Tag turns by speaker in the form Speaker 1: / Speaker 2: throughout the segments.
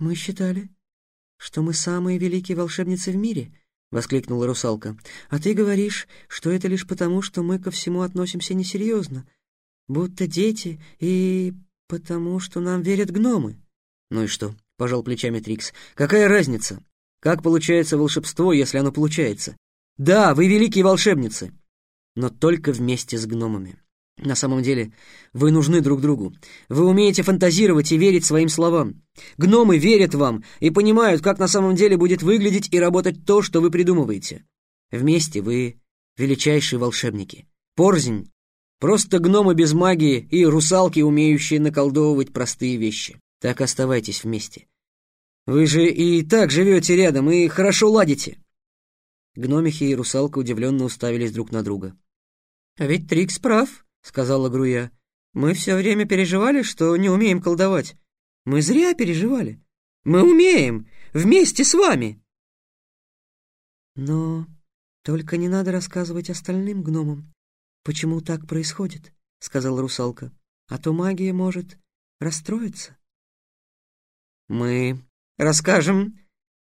Speaker 1: «Мы считали, что мы самые великие волшебницы в мире», — воскликнула русалка. «А ты говоришь, что это лишь потому, что мы ко всему относимся несерьезно, будто дети, и потому, что нам верят гномы».
Speaker 2: «Ну и что?» — пожал плечами Трикс. «Какая разница? Как получается волшебство, если оно получается? Да, вы великие волшебницы, но только вместе с гномами. На самом деле, вы нужны друг другу. Вы умеете фантазировать и верить своим словам. Гномы верят вам и понимают, как на самом деле будет выглядеть и работать то, что вы придумываете. Вместе вы величайшие волшебники. Порзень — просто гномы без магии и русалки, умеющие наколдовывать простые вещи. Так оставайтесь вместе. Вы же и так живете рядом и хорошо ладите. Гномихи и русалка удивленно уставились друг на друга.
Speaker 1: «А ведь Трикс прав», — сказала Груя. «Мы все время переживали, что не умеем колдовать. Мы зря переживали. Мы умеем, вместе с вами». «Но только не надо рассказывать остальным гномам, почему так происходит», — сказала русалка. «А то магия может расстроиться».
Speaker 2: «Мы расскажем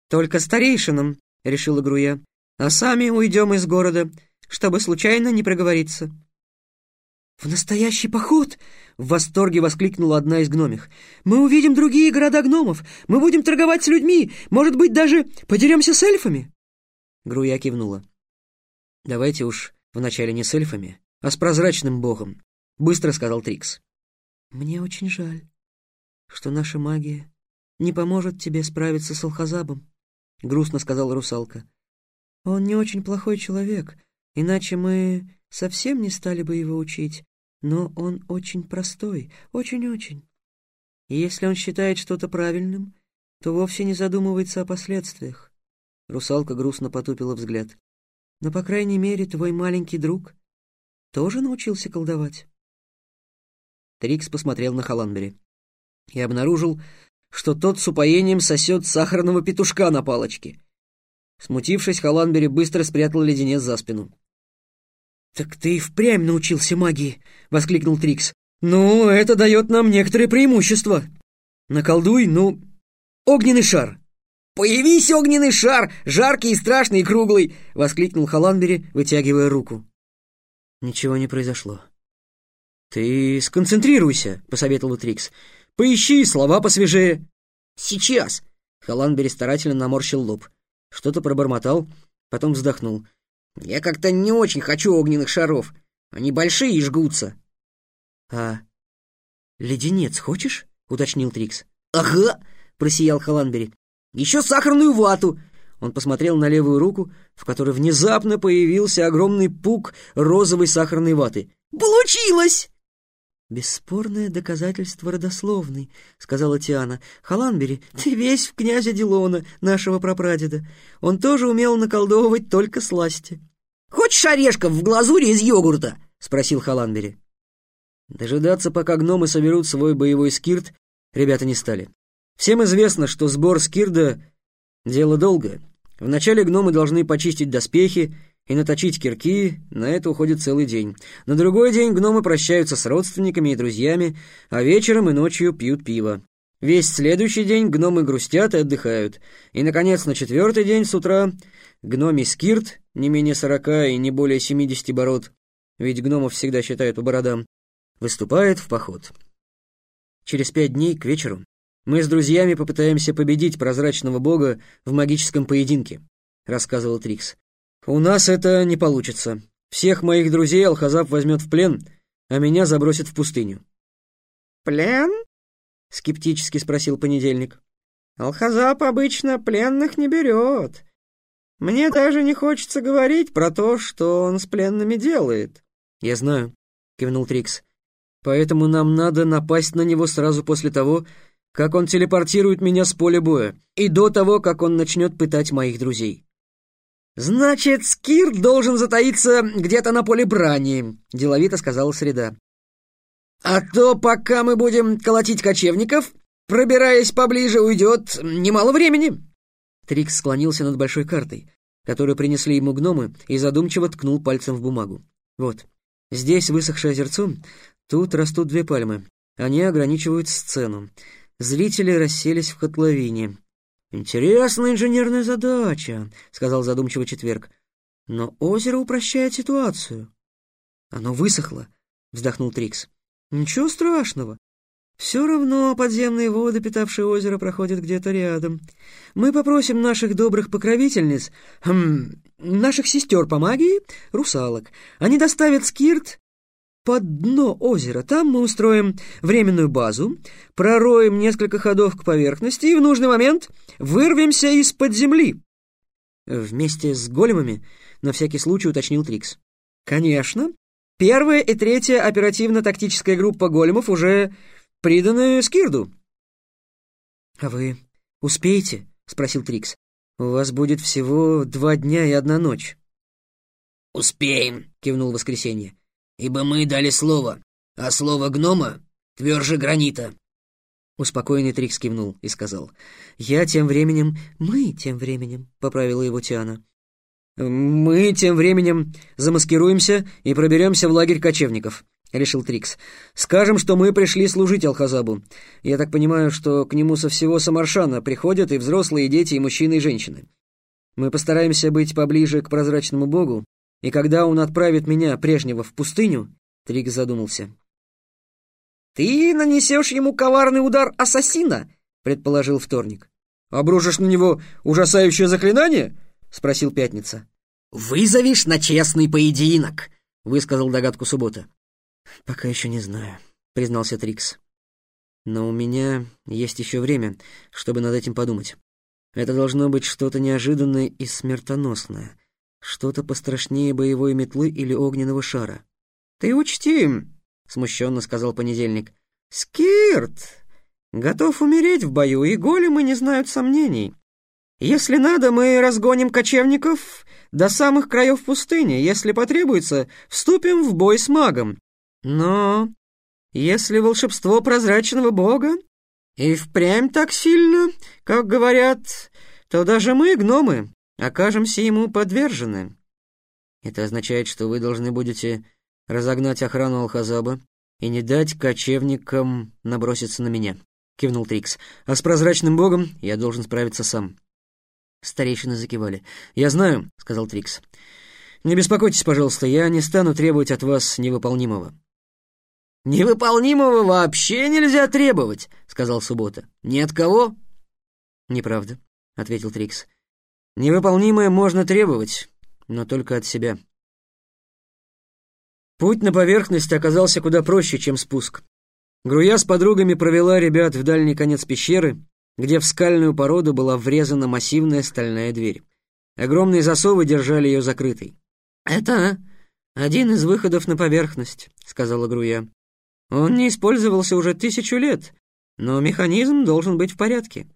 Speaker 2: только старейшинам», — решила Груя, «а сами уйдем из города, чтобы случайно не проговориться».
Speaker 1: «В настоящий поход!» — в восторге воскликнула одна из гномих. «Мы увидим другие города гномов! Мы будем торговать с людьми! Может быть, даже подеремся с эльфами!»
Speaker 2: Груя кивнула. «Давайте уж вначале не с эльфами, а с прозрачным богом», — быстро сказал Трикс.
Speaker 1: «Мне очень жаль, что наша магия не поможет тебе справиться с Алхазабом», — грустно сказала русалка. «Он не очень плохой человек, иначе мы совсем не стали бы его учить, но он очень простой, очень-очень. И если он считает что-то правильным, то вовсе не задумывается о последствиях. Русалка грустно потупила взгляд. Но, по крайней мере, твой маленький друг тоже научился колдовать.
Speaker 2: Трикс посмотрел на Халанбери и обнаружил, что тот с упоением сосет сахарного петушка на палочке. Смутившись, Халанбери быстро спрятал леденец за спину.
Speaker 1: «Так ты и впрямь научился магии!» — воскликнул Трикс. «Ну, это дает нам некоторые преимущества. Наколдуй, ну, огненный шар!»
Speaker 2: «Появись, огненный шар! Жаркий и страшный и круглый!» — воскликнул Халанбери, вытягивая руку.
Speaker 1: Ничего не произошло.
Speaker 2: «Ты сконцентрируйся», — посоветовал Трикс. «Поищи слова посвежее». «Сейчас!» — Халанбери старательно наморщил лоб. Что-то пробормотал, потом вздохнул. Я как-то не очень хочу огненных шаров. Они большие и жгутся.
Speaker 1: А леденец хочешь? уточнил Трикс.
Speaker 2: Ага, просиял Халанбери. Еще сахарную вату. Он посмотрел на левую руку, в которой внезапно появился огромный пук розовой сахарной ваты. Получилось!
Speaker 1: «Бесспорное доказательство родословной», — сказала Тиана. «Халанбери, ты весь в князя Дилона, нашего прапрадеда. Он тоже умел наколдовывать только сласти».
Speaker 2: «Хочешь орешков в глазури из йогурта?» — спросил Халанбери. Дожидаться, пока гномы соберут свой боевой скирт, ребята не стали. Всем известно, что сбор скирда — дело долгое. Вначале гномы должны почистить доспехи, и наточить кирки, на это уходит целый день. На другой день гномы прощаются с родственниками и друзьями, а вечером и ночью пьют пиво. Весь следующий день гномы грустят и отдыхают. И, наконец, на четвертый день с утра гномий скирт, не менее сорока и не более семидесяти бород, ведь гномов всегда считают по бородам, выступает в поход. Через пять дней к вечеру мы с друзьями попытаемся победить прозрачного бога в магическом поединке, рассказывал Трикс. «У нас это не получится. Всех моих друзей Алхазаб возьмет в плен, а меня забросит в пустыню».
Speaker 3: «Плен?» — скептически спросил понедельник. «Алхазаб обычно пленных не берет. Мне даже не хочется говорить про то, что он с пленными делает».
Speaker 2: «Я знаю», — кивнул Трикс. «Поэтому нам надо напасть на него сразу после того, как он телепортирует меня с поля боя, и до того, как он начнет пытать моих друзей».
Speaker 3: «Значит, Скир должен затаиться где-то на поле брани», — деловито сказала Среда. «А то, пока мы будем колотить кочевников, пробираясь поближе, уйдет немало времени».
Speaker 2: Трикс склонился над большой картой, которую принесли ему гномы, и задумчиво ткнул пальцем в бумагу. «Вот, здесь высохшее озерцо, тут растут две пальмы. Они ограничивают сцену. Зрители расселись в котловине. «Интересная инженерная задача», — сказал задумчиво Четверг. «Но озеро упрощает ситуацию». «Оно высохло», — вздохнул Трикс. «Ничего страшного. Все равно подземные воды, питавшие озеро, проходят где-то рядом. Мы попросим наших добрых покровительниц, хм, наших сестер по магии, русалок. Они доставят скирт под дно озера. Там мы устроим временную базу, пророем несколько ходов к поверхности и в нужный момент вырвемся из-под земли. Вместе с големами на всякий случай уточнил Трикс. Конечно. Первая и третья оперативно-тактическая группа големов уже приданы Скирду. «А вы успеете?» — спросил Трикс. «У вас будет всего два дня и одна ночь».
Speaker 3: «Успеем», — кивнул Воскресенье ибо мы дали слово, а слово гнома тверже гранита».
Speaker 2: Успокоенный Трикс кивнул и сказал. «Я тем временем... Мы тем временем...» — поправила его Тиана. «Мы тем временем замаскируемся и проберемся в лагерь кочевников», — решил Трикс. «Скажем, что мы пришли служить Алхазабу. Я так понимаю, что к нему со всего Самаршана приходят и взрослые, и дети, и мужчины, и женщины. Мы постараемся быть поближе к прозрачному богу и когда он отправит меня, прежнего, в пустыню, Трикс задумался. «Ты нанесешь ему коварный удар ассасина», — предположил вторник. «Обрушишь на него ужасающее заклинание?» — спросил Пятница.
Speaker 3: «Вызовешь на честный поединок», — высказал догадку Суббота.
Speaker 2: «Пока еще не знаю», — признался Трикс. «Но у меня есть еще время, чтобы над этим подумать. Это должно быть что-то неожиданное и смертоносное. Что-то пострашнее боевой метлы или огненного шара. «Ты учти», — смущенно сказал понедельник, — «Скирт! Готов умереть в бою, и големы не знают сомнений. Если надо, мы разгоним кочевников до самых краев пустыни. Если потребуется, вступим в бой с магом. Но если волшебство прозрачного бога и впрямь так сильно, как говорят, то даже мы, гномы, окажемся ему подвержены. Это означает, что вы должны будете разогнать охрану Алхазаба и не дать кочевникам наброситься на меня», — кивнул Трикс. «А с прозрачным богом я должен справиться сам». Старейшины закивали. «Я знаю», — сказал Трикс. «Не беспокойтесь, пожалуйста, я не стану требовать от вас невыполнимого».
Speaker 3: «Невыполнимого вообще нельзя требовать», — сказал Суббота. «Ни от кого?»
Speaker 2: «Неправда», — ответил Трикс. Невыполнимое можно требовать, но только от себя. Путь на поверхность оказался куда проще, чем спуск. Груя с подругами провела ребят в дальний конец пещеры, где в скальную породу была врезана массивная стальная дверь. Огромные засовы держали ее закрытой. «Это один из выходов на поверхность», — сказала Груя. «Он не использовался уже тысячу лет, но механизм должен быть в порядке.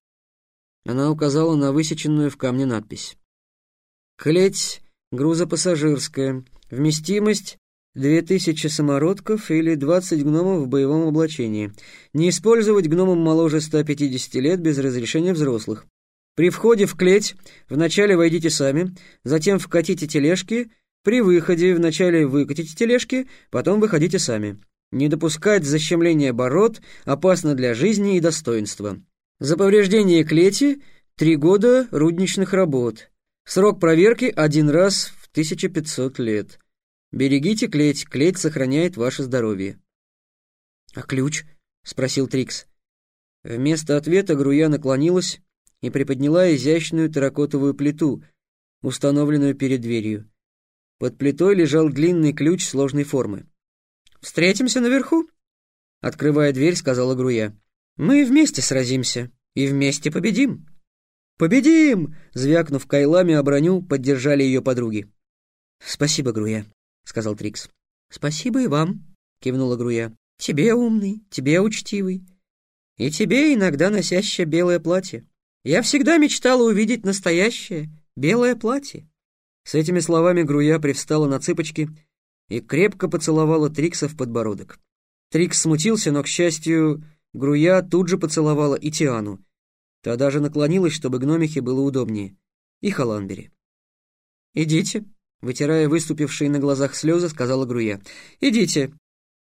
Speaker 2: Она указала на высеченную в камне надпись. «Клеть грузопассажирская. Вместимость 2000 самородков или 20 гномов в боевом облачении. Не использовать гномам моложе 150 лет без разрешения взрослых. При входе в клеть вначале войдите сами, затем вкатите тележки, при выходе вначале выкатите тележки, потом выходите сами. Не допускать защемления бород опасно для жизни и достоинства. За повреждение клети — три года рудничных работ. Срок проверки — один раз в 1500 лет. Берегите клеть, клеть сохраняет ваше здоровье. «А ключ?» — спросил Трикс. Вместо ответа Груя наклонилась и приподняла изящную терракотовую плиту, установленную перед дверью. Под плитой лежал длинный ключ сложной формы. «Встретимся наверху?» Открывая дверь, сказала Груя. Мы вместе сразимся и вместе победим. Победим! Звякнув кайлами о броню, поддержали ее подруги. Спасибо, Груя, сказал Трикс. Спасибо и вам, кивнула Груя. Тебе умный, тебе учтивый. И тебе иногда носящее белое платье. Я всегда мечтала увидеть настоящее белое платье. С этими словами Груя привстала на цыпочки и крепко поцеловала Трикса в подбородок. Трикс смутился, но, к счастью, Груя тут же поцеловала и Тиану. Та даже наклонилась, чтобы гномихе было удобнее. И Халанбери. «Идите», — вытирая выступившие на глазах слезы, сказала Груя. «Идите,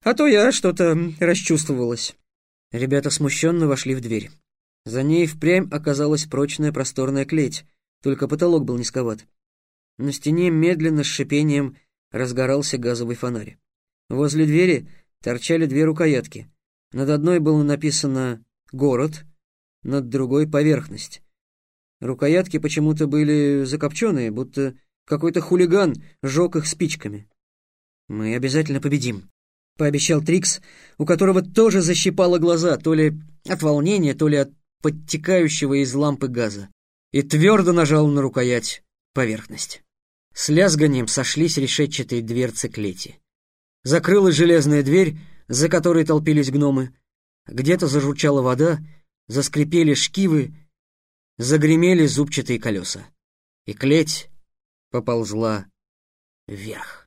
Speaker 2: а то я что-то расчувствовалась».
Speaker 1: Ребята смущенно вошли в дверь. За ней впрямь оказалась прочная просторная клеть, только потолок был низковат. На стене медленно с шипением разгорался газовый фонарь. Возле двери торчали две рукоятки. Над одной было написано «Город», над другой — «Поверхность». Рукоятки почему-то были закопченные, будто какой-то хулиган жег их спичками. «Мы обязательно победим», — пообещал Трикс, у которого тоже защипало глаза, то ли от волнения, то ли от подтекающего из лампы газа, и твердо нажал на рукоять поверхность. С лязганием сошлись решетчатые дверцы клети. Закрылась железная дверь, за которой толпились гномы. Где-то зажурчала вода, заскрипели шкивы, загремели зубчатые колеса. И клеть поползла вверх.